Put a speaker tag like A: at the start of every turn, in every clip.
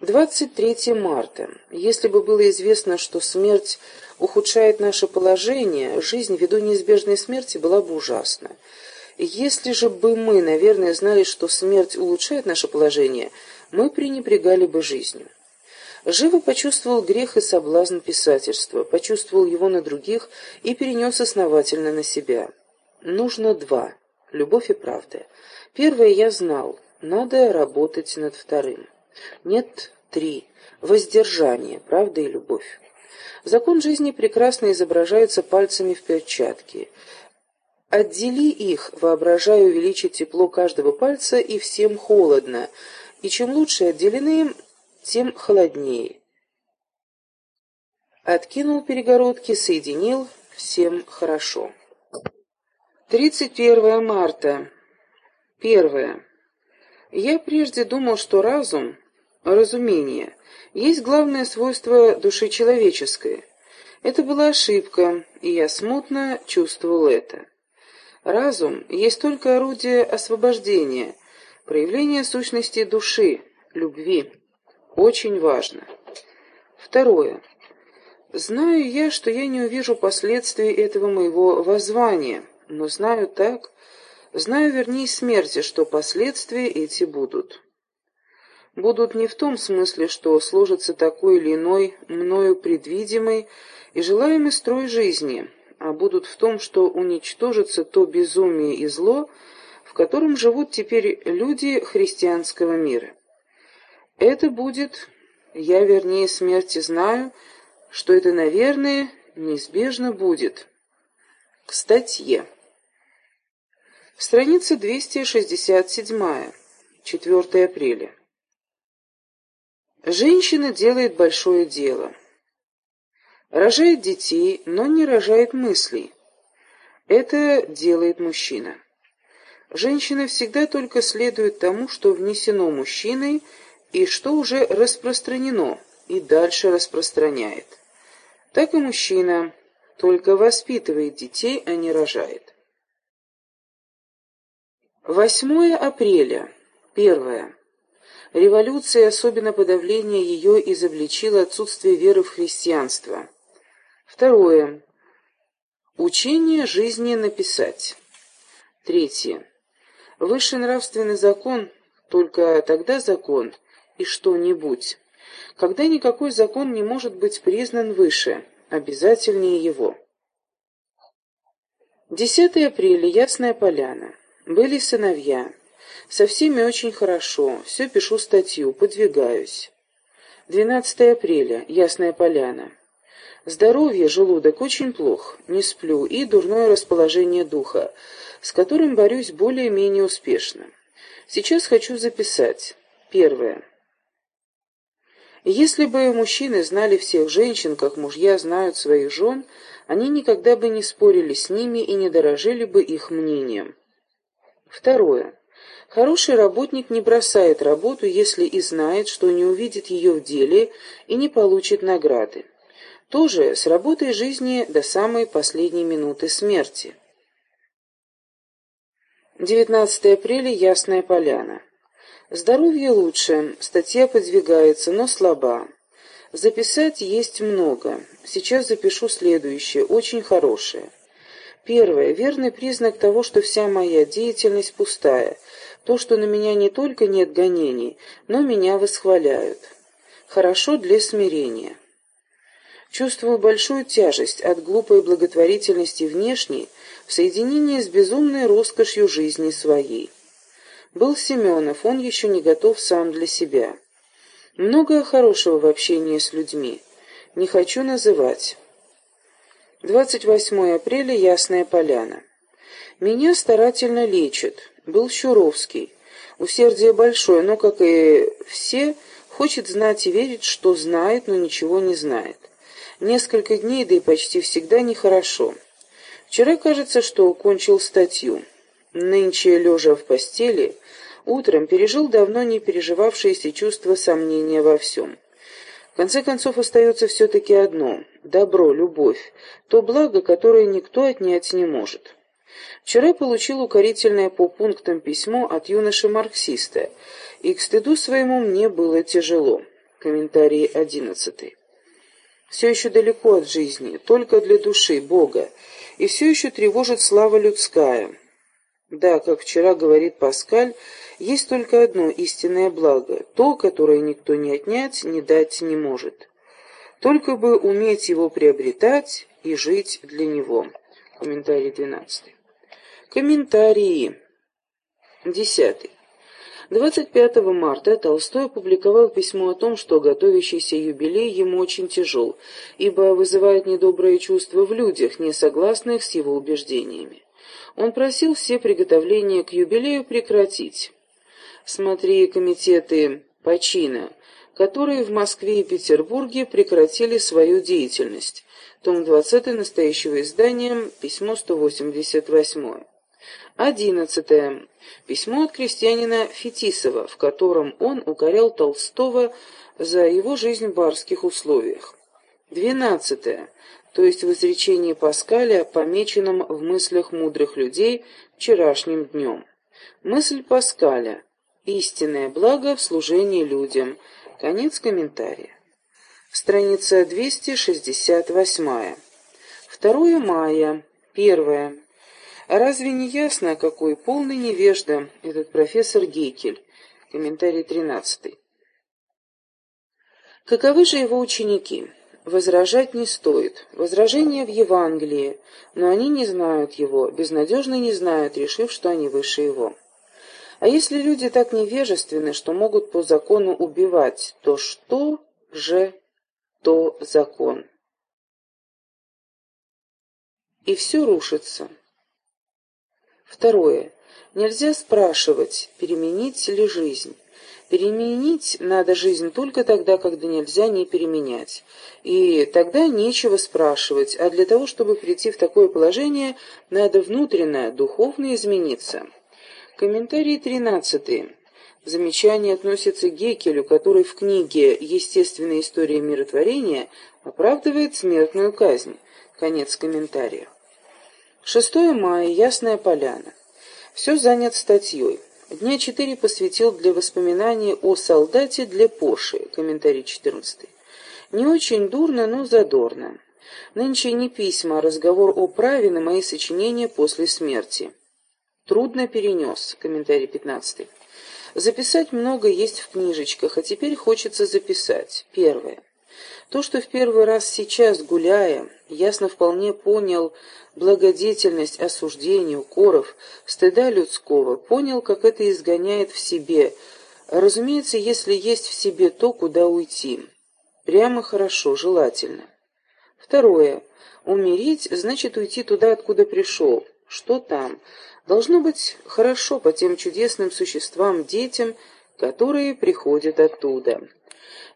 A: 23 марта. Если бы было известно, что смерть ухудшает наше положение, жизнь ввиду неизбежной смерти была бы ужасна. Если же бы мы, наверное, знали, что смерть улучшает наше положение, мы пренебрегали бы жизнью. Живо почувствовал грех и соблазн писательства, почувствовал его на других и перенес основательно на себя. Нужно два — любовь и правда. Первое я знал, надо работать над вторым. Нет, три. Воздержание, правда и любовь. Закон жизни прекрасно изображается пальцами в перчатке. Отдели их, воображая увеличить тепло каждого пальца, и всем холодно, и чем лучше отделены, тем холоднее. Откинул перегородки, соединил, всем хорошо. 31 марта. Первое. Я прежде думал, что разум разумение, есть главное свойство души человеческой. Это была ошибка, и я смутно чувствовал это. Разум есть только орудие освобождения, проявление сущности души, любви. Очень важно. Второе. Знаю я, что я не увижу последствий этого моего воззвания, но знаю так, знаю вернее смерти, что последствия эти будут будут не в том смысле, что сложится такой или иной, мною предвидимый и желаемый строй жизни, а будут в том, что уничтожится то безумие и зло, в котором живут теперь люди христианского мира. Это будет, я вернее смерти знаю, что это, наверное, неизбежно будет. К статье. Страница 267, 4 апреля. Женщина делает большое дело. Рожает детей, но не рожает мыслей. Это делает мужчина. Женщина всегда только следует тому, что внесено мужчиной и что уже распространено, и дальше распространяет. Так и мужчина только воспитывает детей, а не рожает. 8 апреля. Первое. Революция, особенно подавление ее, изобличило отсутствие веры в христианство. Второе. Учение жизни написать. Третье. Высший нравственный закон, только тогда закон и что-нибудь, когда никакой закон не может быть признан выше, обязательнее его. 10 апреля. Ясная поляна. Были сыновья. Со всеми очень хорошо. Все пишу статью, подвигаюсь. 12 апреля. Ясная поляна. Здоровье, желудок очень плох, не сплю и дурное расположение духа, с которым борюсь более-менее успешно. Сейчас хочу записать. Первое. Если бы мужчины знали всех женщин, как мужья знают своих жен, они никогда бы не спорили с ними и не дорожили бы их мнением. Второе. Хороший работник не бросает работу, если и знает, что не увидит ее в деле и не получит награды. То же с работой жизни до самой последней минуты смерти. 19 апреля. Ясная поляна. Здоровье лучше, статья подвигается, но слаба. Записать есть много. Сейчас запишу следующее, очень хорошее. Первое. Верный признак того, что вся моя деятельность пустая – то, что на меня не только нет гонений, но меня восхваляют. Хорошо для смирения. Чувствую большую тяжесть от глупой благотворительности внешней в соединении с безумной роскошью жизни своей. Был Семенов, он еще не готов сам для себя. Многое хорошего в общении с людьми. Не хочу называть. 28 апреля, Ясная Поляна. Меня старательно лечат был Щуровский. Усердие большое, но, как и все, хочет знать и верить, что знает, но ничего не знает. Несколько дней, да и почти всегда нехорошо. Вчера кажется, что окончил статью. Нынче, лежа в постели, утром пережил давно не переживавшееся чувство сомнения во всем. В конце концов, остается все-таки одно — добро, любовь, то благо, которое никто отнять не может. Вчера получил укорительное по пунктам письмо от юноши-марксиста, и к стыду своему мне было тяжело. Комментарий одиннадцатый. Все еще далеко от жизни, только для души, Бога, и все еще тревожит слава людская. Да, как вчера говорит Паскаль, есть только одно истинное благо, то, которое никто не отнять, не дать не может. Только бы уметь его приобретать и жить для него. Комментарий 12. Комментарии. 10. 25 марта Толстой опубликовал письмо о том, что готовящийся юбилей ему очень тяжел, ибо вызывает недоброе чувство в людях, не согласных с его убеждениями. Он просил все приготовления к юбилею прекратить. Смотри комитеты почина, которые в Москве и Петербурге прекратили свою деятельность. Том 20 настоящего издания, письмо 188. Одиннадцатое. Письмо от крестьянина Фетисова, в котором он укорял Толстого за его жизнь в барских условиях. Двенадцатое. То есть в изречении Паскаля, помеченном в мыслях мудрых людей вчерашним днем. Мысль Паскаля. Истинное благо в служении людям. Конец комментария. Страница 268. 2 мая. Первое. Разве не ясно, какой полный невежда этот профессор Гейкель? Комментарий 13. Каковы же его ученики? Возражать не стоит. Возражения в Евангелии, но они не знают его, безнадежно не знают, решив, что они выше его. А если люди так невежественны, что могут по закону убивать, то что же то закон? И все рушится. Второе. Нельзя спрашивать, переменить ли жизнь. Переменить надо жизнь только тогда, когда нельзя не переменять. И тогда нечего спрашивать, а для того, чтобы прийти в такое положение, надо внутренно, духовно измениться. Комментарий тринадцатый. Замечание относится к Гекелю, который в книге «Естественная история миротворения» оправдывает смертную казнь. Конец комментария. 6 мая, Ясная Поляна. Все занят статьей. Дня четыре посвятил для воспоминаний о солдате для Поши. Комментарий 14. Не очень дурно, но задорно. Нынче не письма, а разговор о праве на мои сочинения после смерти. Трудно перенес. Комментарий 15. Записать много есть в книжечках, а теперь хочется записать. Первое. То, что в первый раз сейчас, гуляя, ясно вполне понял благодетельность осуждений, укоров, стыда людского, понял, как это изгоняет в себе. Разумеется, если есть в себе то, куда уйти. Прямо хорошо, желательно. Второе. Умереть значит уйти туда, откуда пришел. Что там? Должно быть хорошо по тем чудесным существам, детям, которые приходят оттуда.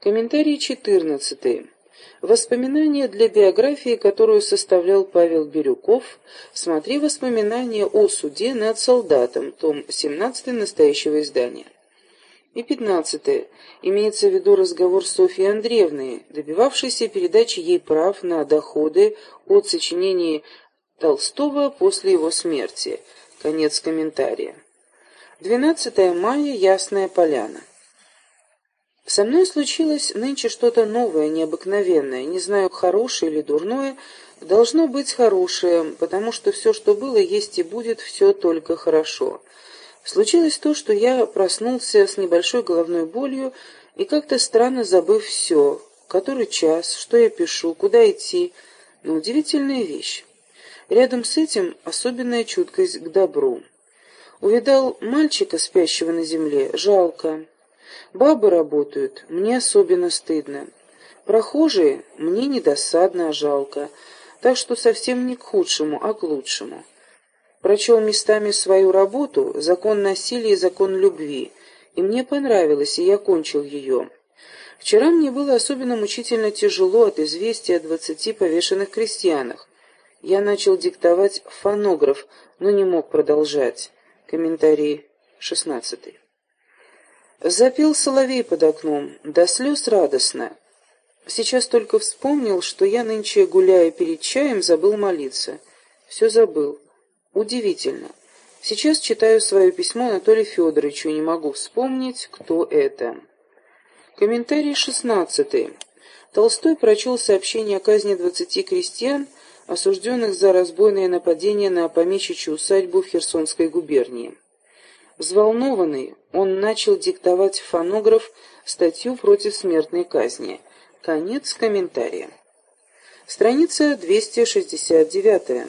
A: Комментарий 14. Воспоминания для биографии, которую составлял Павел Бирюков, смотри «Воспоминания о суде над солдатом», том 17 настоящего издания. И 15. Имеется в виду разговор с Софьей Андреевной, добивавшейся передачи ей прав на доходы от сочинений Толстого после его смерти. Конец комментария. 12 мая. Ясная поляна. Со мной случилось нынче что-то новое, необыкновенное, не знаю, хорошее или дурное, должно быть хорошее, потому что все, что было, есть и будет, все только хорошо. Случилось то, что я проснулся с небольшой головной болью и как-то странно забыв все, который час, что я пишу, куда идти, но удивительная вещь. Рядом с этим особенная чуткость к добру. Увидал мальчика, спящего на земле, жалко. Бабы работают, мне особенно стыдно. Прохожие мне не досадно, а жалко, так что совсем не к худшему, а к лучшему. Прочел местами свою работу «Закон насилия и закон любви», и мне понравилось, и я кончил ее. Вчера мне было особенно мучительно тяжело от известия о двадцати повешенных крестьянах. Я начал диктовать фонограф, но не мог продолжать. Комментарий шестнадцатый. Запел соловей под окном, до слез радостно. Сейчас только вспомнил, что я нынче, гуляя перед чаем, забыл молиться. Все забыл. Удивительно. Сейчас читаю свое письмо Анатолию Федоровичу и не могу вспомнить, кто это. Комментарий 16. Толстой прочел сообщение о казни двадцати крестьян, осужденных за разбойное нападение на помещичью усадьбу в Херсонской губернии. Взволнованный, он начал диктовать в фонограф статью против смертной казни. Конец комментария. Страница 269.